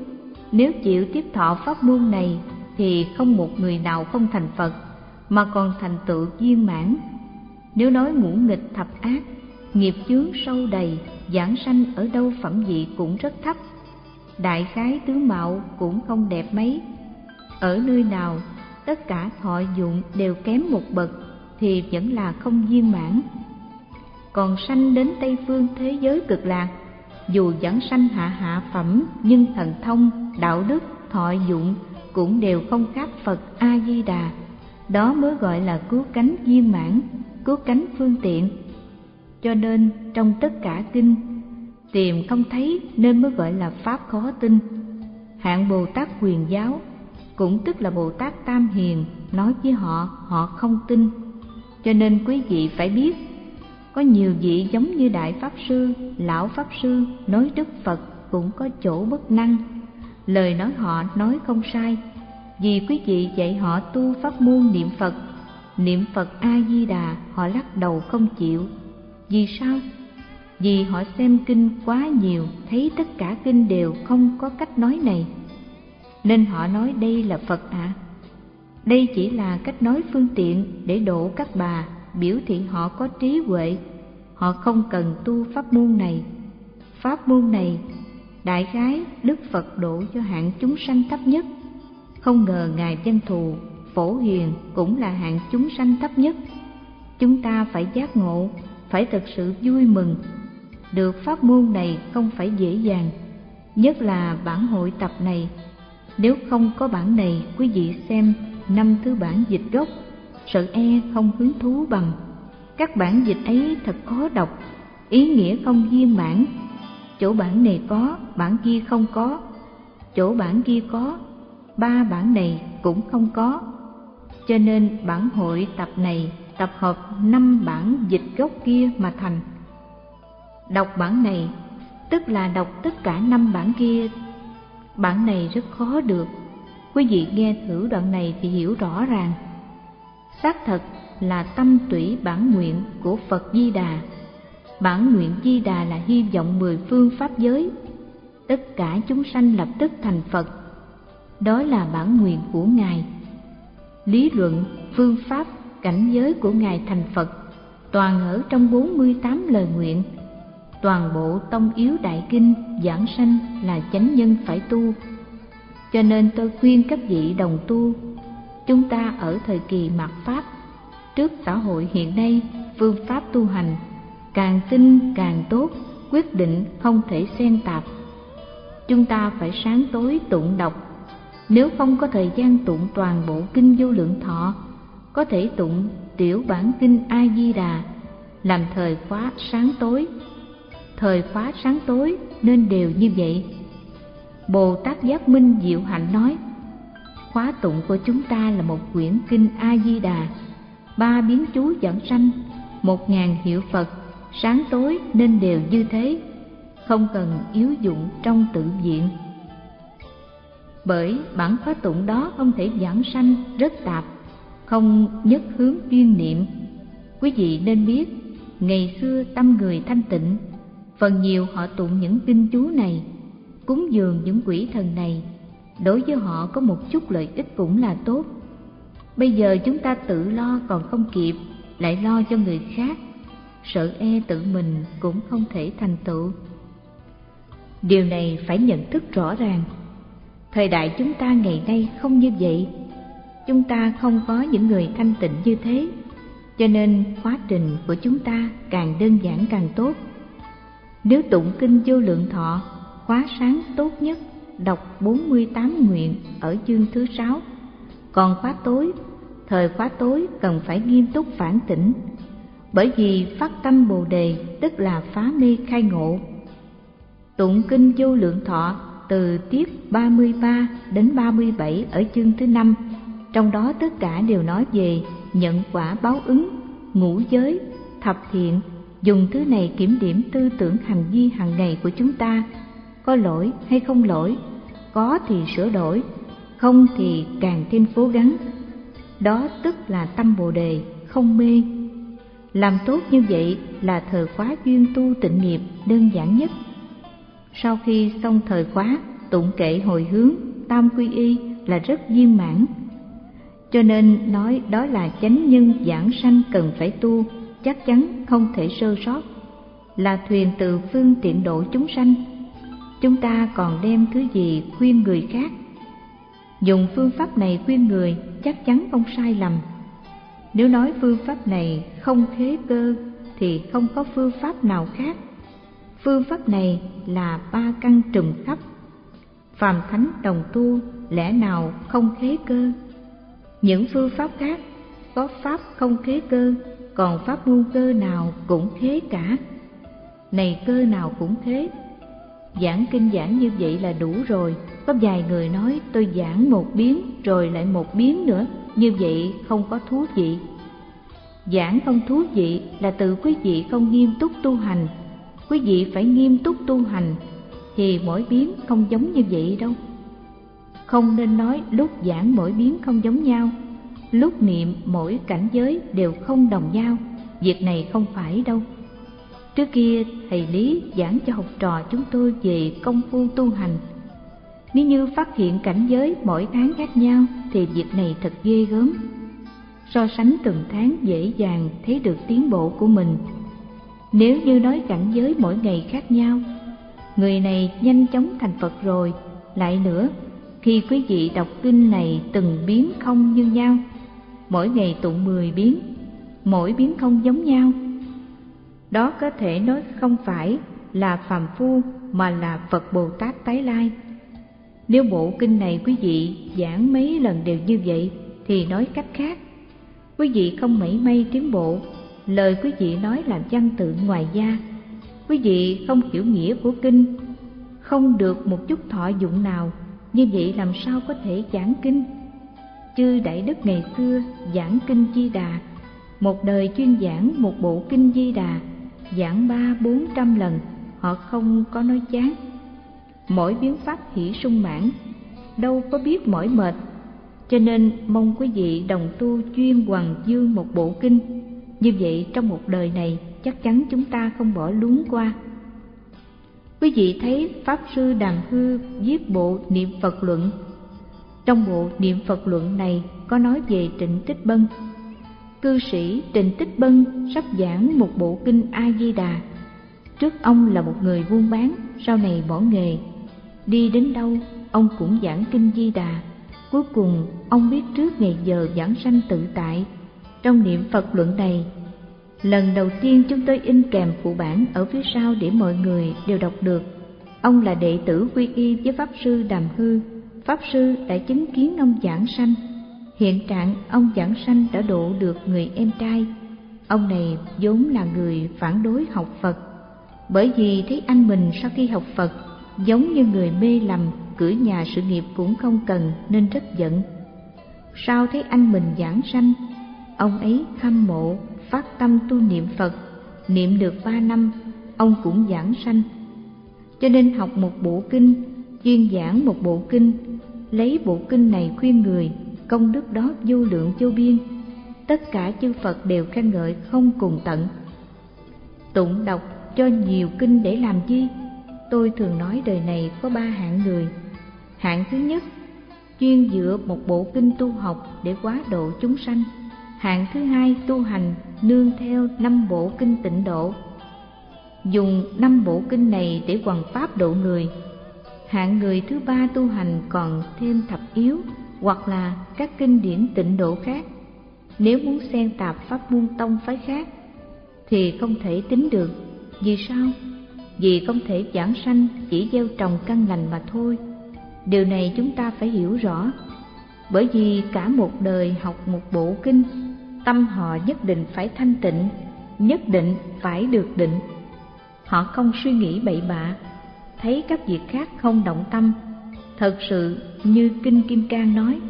Nếu chịu tiếp thọ pháp môn này, thì không một người nào không thành phật, mà còn thành tựu viên mãn. Nếu nói ngũ nghịch thập ác, nghiệp chướng sâu đầy, giảng sanh ở đâu phẩm vị cũng rất thấp. Đại khái tướng mạo cũng không đẹp mấy. Ở nơi nào, tất cả thọ dụng đều kém một bậc, thì vẫn là không viên mãn còn sanh đến tây phương thế giới cực lạc. Dù vẫn sanh hạ hạ phẩm, nhưng thần thông, đạo đức, thọ dụng cũng đều không khác phật a di đà đó mới gọi là cứu cánh viên mãn, cứu cánh phương tiện. Cho nên trong tất cả kinh, tìm không thấy nên mới gọi là pháp khó tin. Hạng bồ tát quyền giáo, cũng tức là bồ tát tam hiền, nói với họ họ không tin. Cho nên quý vị phải biết có nhiều vị giống như Đại Pháp Sư, Lão Pháp Sư nói Đức Phật cũng có chỗ bất năng. Lời nói họ nói không sai, vì quý vị dạy họ tu pháp môn niệm Phật, niệm Phật A-di-đà họ lắc đầu không chịu. Vì sao? Vì họ xem kinh quá nhiều, thấy tất cả kinh đều không có cách nói này. Nên họ nói đây là Phật ạ. À. Đây chỉ là cách nói phương tiện để độ các bà biểu thị họ có trí huệ, họ không cần tu pháp môn này. Pháp môn này, đại khái đức phật độ cho hạng chúng sanh thấp nhất. Không ngờ ngài danh thù, phổ hiền cũng là hạng chúng sanh thấp nhất. Chúng ta phải giác ngộ, phải thực sự vui mừng. Được pháp môn này không phải dễ dàng, nhất là bản hội tập này. Nếu không có bản này, quý vị xem năm thứ bản dịch gốc sợ e không hứng thú bằng. Các bản dịch ấy thật khó đọc, ý nghĩa không viên mãn. Chỗ bản này có, bản kia không có. Chỗ bản kia có, ba bản này cũng không có. Cho nên bản hội tập này tập hợp năm bản dịch gốc kia mà thành. Đọc bản này, tức là đọc tất cả năm bản kia. Bản này rất khó được. Quý vị nghe thử đoạn này thì hiểu rõ ràng xác thật là tâm tủy bản nguyện của Phật Di Đà. Bản nguyện Di Đà là hy vọng mười phương pháp giới, tất cả chúng sanh lập tức thành Phật. Đó là bản nguyện của Ngài. Lý luận, phương pháp, cảnh giới của Ngài thành Phật toàn ở trong 48 lời nguyện. toàn bộ tông yếu đại kinh giảng sanh là chánh nhân phải tu cho nên tôi khuyên các vị đồng tu chúng ta ở thời kỳ mạt pháp. Trước xã hội hiện nay, phương pháp tu hành càng tinh càng tốt, quyết định không thể xen tạp. Chúng ta phải sáng tối tụng đọc. Nếu không có thời gian tụng toàn bộ kinh vô lượng thọ, có thể tụng tiểu bản kinh a di đà, làm thời khóa sáng tối. Thời khóa sáng tối nên đều như vậy. Bồ tát giác minh diệu hạnh nói khóa tụng của chúng ta là một quyển kinh a di đà ba biến chú dẫn sanh, một ngàn hiệu phật, sáng tối nên đều như thế, không cần yếu dụng trong tự viện. Bởi bản khóa tụng đó không thể giảng sanh rất tạp, không nhất hướng chuyên niệm. Quý vị nên biết, ngày xưa tâm người thanh tịnh, phần nhiều họ tụng những kinh chú này, cúng dường những quỷ thần này đối với họ có một chút lợi ích cũng là tốt. Bây giờ chúng ta tự lo còn không kịp, lại lo cho người khác. Sợ e tự mình cũng không thể thành tựu. Điều này phải nhận thức rõ ràng. Thời đại chúng ta ngày nay không như vậy. Chúng ta không có những người thanh tịnh như thế. Cho nên quá trình của chúng ta càng đơn giản càng tốt. Nếu tụng kinh vô lượng thọ khóa sáng tốt nhất đọc 48 nguyện ở chương thứ sáu. Còn khóa tối, thời khóa tối cần phải nghiêm túc phản tỉnh, bởi vì phát tâm bồ đề tức là phá mê khai ngộ. Tụng kinh vô lượng thọ từ tiết 33 đến 37 ở chương thứ năm, trong đó tất cả đều nói về nhận quả báo ứng, ngũ giới, thập thiện, dùng thứ này kiểm điểm tư tưởng hành vi hàng ngày của chúng ta có lỗi hay không lỗi, có thì sửa đổi, không thì càng thêm cố gắng. Đó tức là tâm bồ đề, không mê. Làm tốt như vậy là thời khóa duyên tu tịnh nghiệp đơn giản nhất. Sau khi xong thời khóa, tụng kệ hồi hướng, tam quy y là rất viên mãn. Cho nên nói đó là chánh nhân giảng sanh cần phải tu, chắc chắn không thể sơ sót. Là thuyền từ phương tiện độ chúng sanh chúng ta còn đem thứ gì khuyên người khác? Dùng phương pháp này khuyên người chắc chắn không sai lầm. Nếu nói phương pháp này không thế cơ thì không có phương pháp nào khác. Phương pháp này là ba căn trùm khắp. Phàm thánh đồng tu lẽ nào không thế cơ? Những phương pháp khác, có pháp không thế cơ, còn pháp môn cơ nào cũng thế cả? Này cơ nào cũng thế giảng kinh giảng như vậy là đủ rồi. Có vài người nói, tôi giảng một biến, rồi lại một biến nữa. Như vậy không có thú vị. Giảng không thú vị là từ quý vị không nghiêm túc tu hành. Quý vị phải nghiêm túc tu hành thì mỗi biến không giống như vậy đâu. Không nên nói lúc giảng mỗi biến không giống nhau. Lúc niệm mỗi cảnh giới đều không đồng nhau. Việc này không phải đâu trước kia, thầy lý giảng cho học trò chúng tôi về công phu tu hành. Nếu như phát hiện cảnh giới mỗi tháng khác nhau, thì việc này thật ghê gớm. So sánh từng tháng dễ dàng thấy được tiến bộ của mình. Nếu như nói cảnh giới mỗi ngày khác nhau, người này nhanh chóng thành phật rồi. Lại nữa, khi quý vị đọc kinh này từng biến không như nhau, mỗi ngày tụng mười biến, mỗi biến không giống nhau đó có thể nói không phải là phàm phu mà là phật bồ tát tái lai. Nếu bộ kinh này quý vị giảng mấy lần đều như vậy, thì nói cách khác. Quý vị không mảy may tiến bộ, lời quý vị nói làm văn tự ngoài da. Quý vị không hiểu nghĩa của kinh, không được một chút thọ dụng nào, như vậy làm sao có thể giảng kinh? Chư đại đức ngày xưa giảng kinh di đà, một đời chuyên giảng một bộ kinh di đà giảng ba bốn trăm lần, họ không có nói chán. Mỗi biến pháp hỷ sung mãn, đâu có biết mỏi mệt. Cho nên mong quý vị đồng tu chuyên hoàng dương một bộ kinh. Như vậy trong một đời này, chắc chắn chúng ta không bỏ luống qua. Quý vị thấy pháp sư đàm hư viết bộ niệm phật luận. Trong bộ niệm phật luận này có nói về trịnh tích bân cư sĩ trình tích bân sắp giảng một bộ kinh a di đà Trước ông là một người buôn bán, sau này bỏ nghề. Đi đến đâu, ông cũng giảng kinh di đà. Cuối cùng, ông biết trước ngày giờ giảng sanh tự tại. Trong niệm Phật luận này, lần đầu tiên chúng tôi in kèm phụ bản ở phía sau để mọi người đều đọc được. Ông là đệ tử quy y với Pháp Sư Đàm Hư. Pháp Sư đã chứng kiến ông giảng sanh. Hiện trạng ông giảng sanh đã độ được người em trai. Ông này vốn là người phản đối học Phật bởi vì thấy anh mình sau khi học Phật giống như người mê lầm, cửa nhà sự nghiệp cũng không cần nên rất giận. Sau thấy anh mình giảng sanh, ông ấy hâm mộ, phát tâm tu niệm Phật, niệm được ba năm, ông cũng giảng sanh. Cho nên học một bộ kinh, chuyên giảng một bộ kinh, lấy bộ kinh này khuyên người, công đức đó vô lượng vô biên. Tất cả chư Phật đều khen ngợi không cùng tận. Tụng đọc cho nhiều kinh để làm chi? Tôi thường nói đời này có ba hạng người. Hạng thứ nhất, chuyên dựa một bộ kinh tu học để quá độ chúng sanh. Hạng thứ hai, tu hành nương theo năm bộ kinh tịnh độ. Dùng năm bộ kinh này để hoằng pháp độ người. Hạng người thứ ba tu hành còn thêm thập yếu hoặc là các kinh điển tịnh độ khác. Nếu muốn xen tạp pháp môn tông phái khác thì không thể tính được vì sao? Vì không thể giảng sanh chỉ gieo trồng căn lành mà thôi. Điều này chúng ta phải hiểu rõ. Bởi vì cả một đời học một bộ kinh, tâm họ nhất định phải thanh tịnh, nhất định phải được định. Họ không suy nghĩ bậy bạ, thấy các việc khác không động tâm. Thật sự như Kinh Kim Cang nói,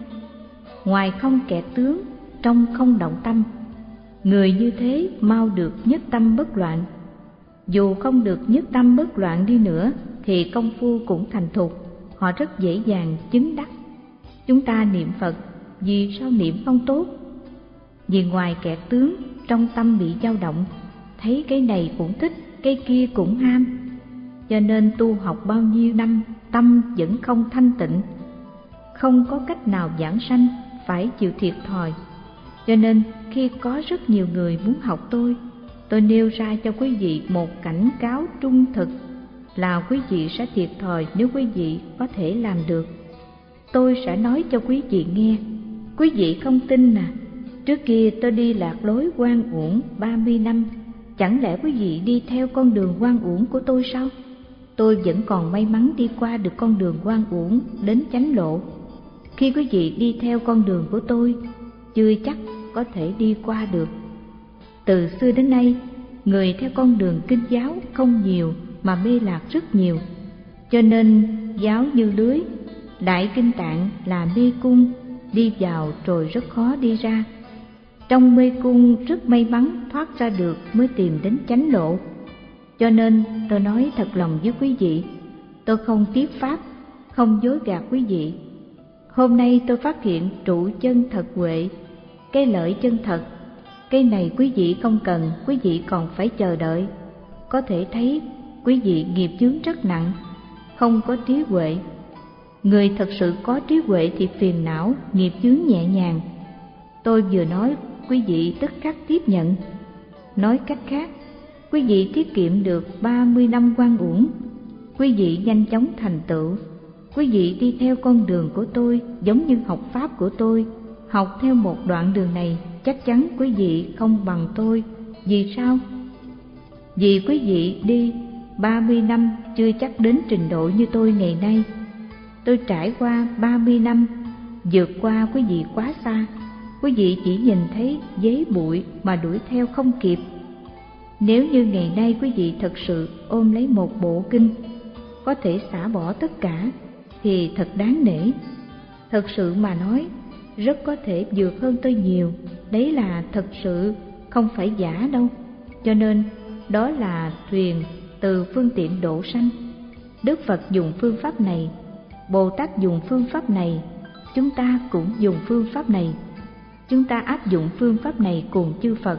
ngoài không kẻ tướng, trong không động tâm. Người như thế mau được nhất tâm bất loạn dù không được nhất tâm bất loạn đi nữa thì công phu cũng thành thục, họ rất dễ dàng chứng đắc. Chúng ta niệm Phật vì sao niệm không tốt? Vì ngoài kẻ tướng trong tâm bị dao động, thấy cái này cũng thích, cái kia cũng ham. Cho nên tu học bao nhiêu năm tâm vẫn không thanh tịnh, không có cách nào giảng sanh, phải chịu thiệt thòi. Cho nên khi có rất nhiều người muốn học tôi tôi nêu ra cho quý vị một cảnh cáo trung thực là quý vị sẽ thiệt thòi nếu quý vị có thể làm được. Tôi sẽ nói cho quý vị nghe. Quý vị không tin à? Trước kia tôi đi lạc lối quan uổng 30 năm, chẳng lẽ quý vị đi theo con đường quan uổng của tôi sao? Tôi vẫn còn may mắn đi qua được con đường quan uổng đến chánh lộ. Khi quý vị đi theo con đường của tôi, chưa chắc có thể đi qua được từ xưa đến nay, người theo con đường kinh giáo không nhiều mà mê lạc rất nhiều. Cho nên giáo như lưới, đại kinh tạng là mê cung, đi vào rồi rất khó đi ra. Trong mê cung rất may mắn thoát ra được mới tìm đến chánh lộ. Cho nên tôi nói thật lòng với quý vị, tôi không tiếp pháp, không dối gạt quý vị. Hôm nay tôi phát hiện trụ chân thật huệ, cái lợi chân thật cái này quý vị không cần, quý vị còn phải chờ đợi. Có thể thấy quý vị nghiệp chướng rất nặng, không có trí huệ. Người thật sự có trí huệ thì phiền não, nghiệp chướng nhẹ nhàng. Tôi vừa nói quý vị tức khắc tiếp nhận. Nói cách khác, quý vị tiết kiệm được 30 năm quan uổng. Quý vị nhanh chóng thành tựu. Quý vị đi theo con đường của tôi giống như học pháp của tôi, học theo một đoạn đường này chắc chắn quý vị không bằng tôi. Vì sao? Vì quý vị đi 30 năm chưa chắc đến trình độ như tôi ngày nay. Tôi trải qua 30 năm, vượt qua quý vị quá xa. Quý vị chỉ nhìn thấy giấy bụi mà đuổi theo không kịp. Nếu như ngày nay quý vị thật sự ôm lấy một bộ kinh, có thể xả bỏ tất cả, thì thật đáng nể. Thật sự mà nói, rất có thể vượt hơn tôi nhiều. Đấy là thật sự không phải giả đâu. Cho nên đó là thuyền từ phương tiện độ sanh. Đức phật dùng phương pháp này bồ tát dùng phương pháp này chúng ta cũng dùng phương pháp này. Chúng ta áp dụng phương pháp này cùng chư phật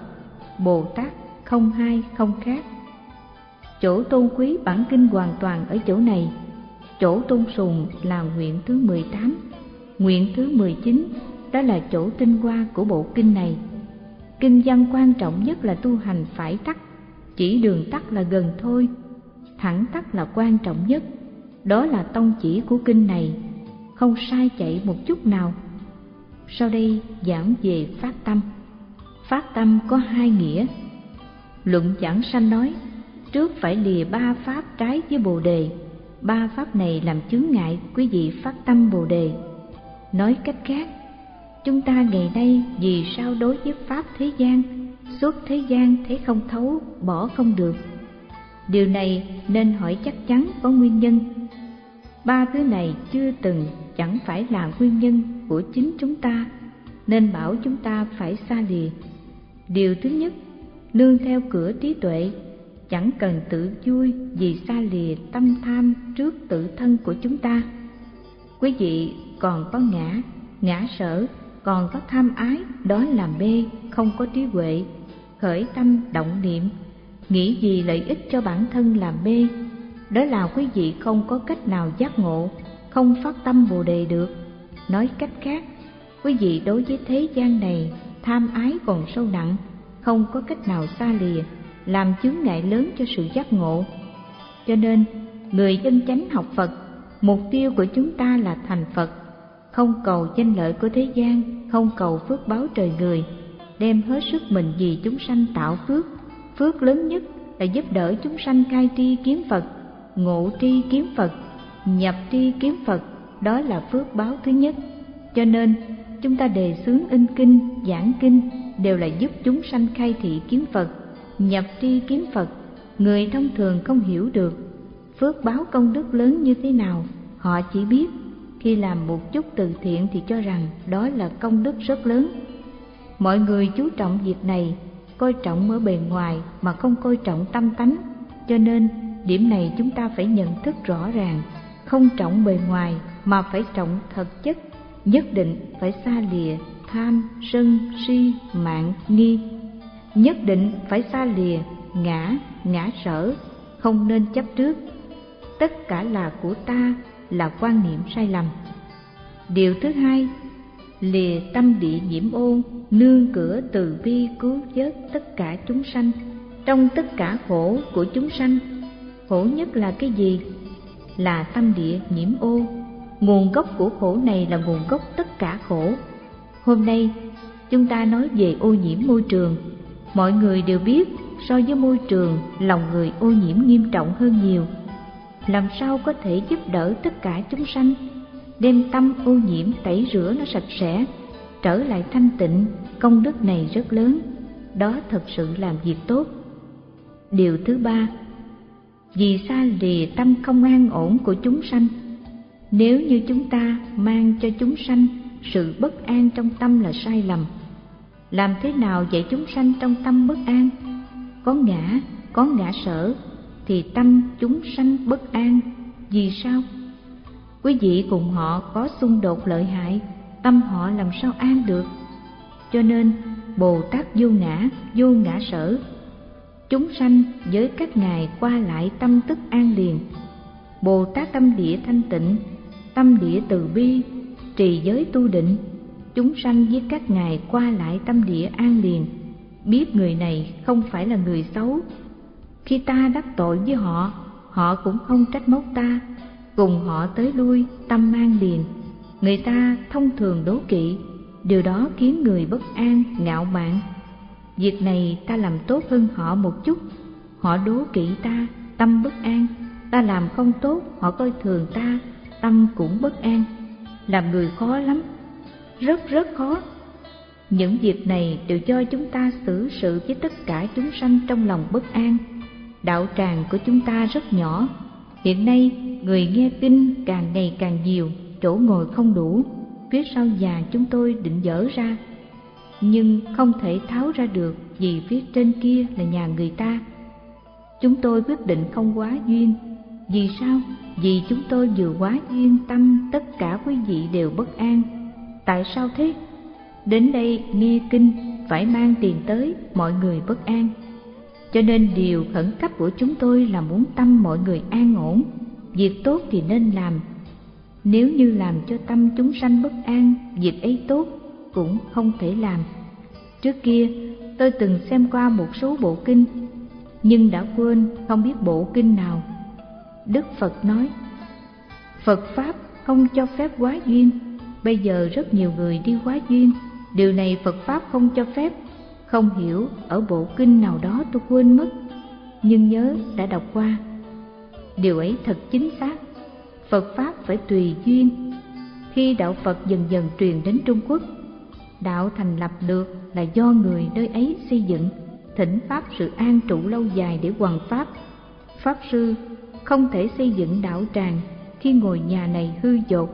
bồ tát không hai không khác. Chỗ tôn quý bản kinh hoàn toàn ở chỗ này, chỗ tôn sùng là nguyện thứ mười tám. Nguyện thứ mười chín, đó là chỗ tinh hoa của bộ kinh này. Kinh văn quan trọng nhất là tu hành phải tắc, chỉ đường tắt là gần thôi, thẳng tắt là quan trọng nhất. Đó là tông chỉ của kinh này, không sai chạy một chút nào. Sau đây giảng về phát tâm. Phát tâm có hai nghĩa luận giảng sanh nói, trước phải lìa ba pháp trái với bồ đề, ba pháp này làm chướng ngại quý vị phát tâm bồ đề. Nói cách khác, chúng ta ngày nay vì sao đối với pháp thế gian, suốt thế gian thấy không thấu, bỏ không được? Điều này nên hỏi chắc chắn có nguyên nhân. Ba thứ này chưa từng chẳng phải là nguyên nhân của chính chúng ta, nên bảo chúng ta phải xa lìa. Điều thứ nhất nương theo cửa trí tuệ. Chẳng cần tự vui vì xa lìa tâm tham trước tự thân của chúng ta. Quý vị còn có ngã ngã sở, còn có tham ái, đó là mê không có trí huệ. Khởi tâm động niệm, nghĩ gì lợi ích cho bản thân là mê đó là quý vị không có cách nào giác ngộ, không phát tâm bồ đề được. Nói cách khác, quý vị đối với thế gian này, tham ái còn sâu nặng không có cách nào xa lìa, làm chướng ngại lớn cho sự giác ngộ. Cho nên, người chân chánh học phật, mục tiêu của chúng ta là thành phật, không cầu danh lợi của thế gian, không cầu phước báo trời người, đem hết sức mình vì chúng sanh tạo phước. Phước lớn nhất là giúp đỡ chúng sanh cai tri kiến phật, ngộ tri kiến phật, nhập tri kiến phật, đó là phước báo thứ nhất. Cho nên, chúng ta đề xướng in kinh, giảng kinh đều là giúp chúng sanh khai thị kiến phật, nhập tri kiến phật. Người thông thường không hiểu được phước báo công đức lớn như thế nào. Họ chỉ biết khi làm một chút từ thiện thì cho rằng đó là công đức rất lớn. Mọi người chú trọng việc này, coi trọng ở bề ngoài mà không coi trọng tâm tánh. Cho nên, điểm này chúng ta phải nhận thức rõ ràng. Không trọng bề ngoài mà phải trọng thật chất, nhất định phải xa lìa tham, sân, si, mạng, nghi. Nhất định phải xa lìa, ngã ngã sở, không nên chấp trước. Tất cả là của ta, là quan niệm sai lầm. Điều thứ hai, lìa tâm địa nhiễm ô, nương cửa từ bi cứu vớt tất cả chúng sanh. Trong tất cả khổ của chúng sanh, khổ nhất là cái gì? Là tâm địa nhiễm ô. Nguồn gốc của khổ này là nguồn gốc tất cả khổ hôm nay, chúng ta nói về ô nhiễm môi trường. Mọi người đều biết, so với môi trường, lòng người ô nhiễm nghiêm trọng hơn nhiều. Làm sao có thể giúp đỡ tất cả chúng sanh? Đem tâm ô nhiễm tẩy rửa nó sạch sẽ, trở lại thanh tịnh, công đức này rất lớn. Đó thật sự làm việc tốt. Điều thứ ba, vì xa lìa tâm không an ổn của chúng sanh. Nếu như chúng ta mang cho chúng sanh sự bất an trong tâm là sai lầm. Làm thế nào dạy chúng sanh trong tâm bất an? Có ngã có ngã sở, thì tâm chúng sanh bất an. Vì sao? Quý vị cùng họ có xung đột lợi hại, tâm họ làm sao an được? Cho nên, bồ tát vô ngã vô ngã sở. Chúng sanh với các ngài qua lại tâm tức an liền. Bồ tát tâm địa thanh tịnh, tâm địa từ bi trì giới tu định, chúng sanh với các ngài qua lại tâm địa an liền. Biết người này không phải là người xấu. Khi ta đắc tội với họ họ cũng không trách móc ta, cùng họ tới lui tâm an liền. Người ta thông thường đố kỵ, điều đó khiến người bất an, ngạo mạn. Việc này ta làm tốt hơn họ một chút. Họ đố kỵ ta, tâm bất an. Ta làm không tốt, họ coi thường ta, tâm cũng bất an làm người khó lắm. Rất rất khó. Những việc này đều do chúng ta xử sự với tất cả chúng sanh trong lòng bất an. Đạo tràng của chúng ta rất nhỏ. Hiện nay, người nghe kinh càng ngày càng nhiều, chỗ ngồi không đủ. Phía sau nhà chúng tôi định dỡ ra. Nhưng không thể tháo ra được vì phía trên kia là nhà người ta. Chúng tôi quyết định không quá duyên vì sao? Vì chúng tôi vừa quá duyên tâm, tất cả quý vị đều bất an. Tại sao thế? Đến đây nghe kinh, phải mang tiền tới, mọi người bất an. Cho nên điều khẩn cấp của chúng tôi là muốn tâm mọi người an ổn. Việc tốt thì nên làm. Nếu như làm cho tâm chúng sanh bất an, việc ấy tốt cũng không thể làm. Trước kia, tôi từng xem qua một số bộ kinh, nhưng đã quên không biết bộ kinh nào. Đức Phật nói, Phật Pháp không cho phép quá duyên, bây giờ rất nhiều người đi quá duyên, điều này Phật Pháp không cho phép, không hiểu ở bộ kinh nào đó tôi quên mất, nhưng nhớ đã đọc qua. Điều ấy thật chính xác, Phật Pháp phải tùy duyên. Khi đạo Phật dần dần truyền đến Trung Quốc, đạo thành lập được là do người nơi ấy xây dựng thỉnh pháp sự an trụ lâu dài để hoàn pháp. Pháp sư không thể xây dựng đạo tràng khi ngồi nhà này hư dột,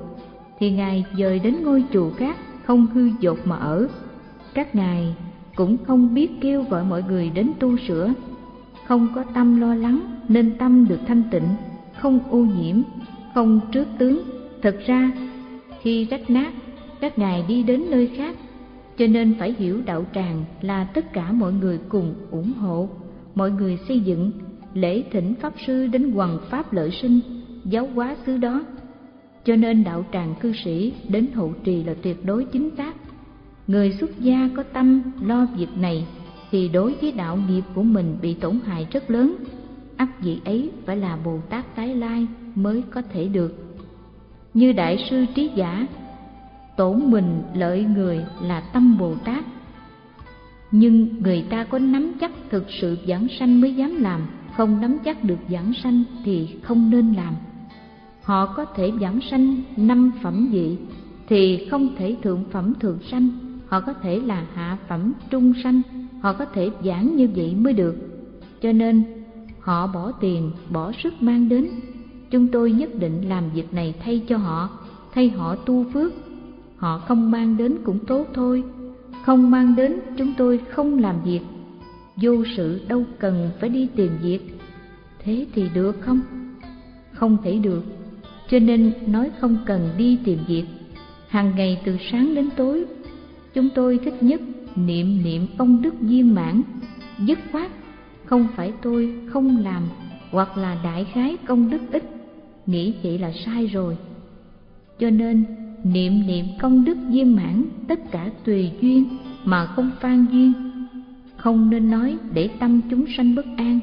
thì ngài dời đến ngôi chùa khác không hư dột mà ở. Các ngài cũng không biết kêu gọi mọi người đến tu sửa, không có tâm lo lắng nên tâm được thanh tịnh, không ô nhiễm, không trước tướng. Thật ra, khi rách nát, các ngài đi đến nơi khác, cho nên phải hiểu đạo tràng là tất cả mọi người cùng ủng hộ, mọi người xây dựng lễ thỉnh pháp sư đến hoằng pháp lợi sinh, giáo hóa xứ đó. Cho nên đạo tràng cư sĩ đến hộ trì là tuyệt đối chính xác. Người xuất gia có tâm lo việc này, thì đối với đạo nghiệp của mình bị tổn hại rất lớn. Ắt vị ấy phải là bồ tát tái lai mới có thể được. Như đại sư trí giả, tổn mình lợi người là tâm bồ tát. Nhưng người ta có nắm chắc thực sự giảng sanh mới dám làm không nắm chắc được giảng sanh thì không nên làm. Họ có thể giảng sanh năm phẩm vị thì không thể thượng phẩm thượng sanh. Họ có thể là hạ phẩm trung sanh. Họ có thể giảng như vậy mới được. Cho nên, họ bỏ tiền, bỏ sức mang đến. Chúng tôi nhất định làm việc này thay cho họ, thay họ tu phước. Họ không mang đến cũng tốt thôi. Không mang đến, chúng tôi không làm việc vô sự đâu cần phải đi tìm việc. Thế thì được không? Không thể được. Cho nên nói không cần đi tìm việc. Hàng ngày từ sáng đến tối, chúng tôi thích nhất niệm niệm công đức viên mãn. Dứt khoát, không phải tôi không làm hoặc là đại khái công đức ít. Nghĩ vậy là sai rồi. Cho nên, niệm niệm công đức viên mãn tất cả tùy duyên mà không phan duyên không nên nói để tâm chúng sanh bất an.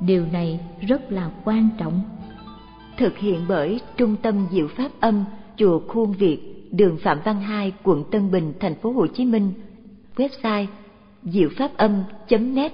Điều này rất là quan trọng. Thực hiện bởi trung tâm diệu pháp âm, chùa khuôn việt, đường phạm văn hai, quận tân bình, thành phố hồ chí minh. Website diệu pháp âm net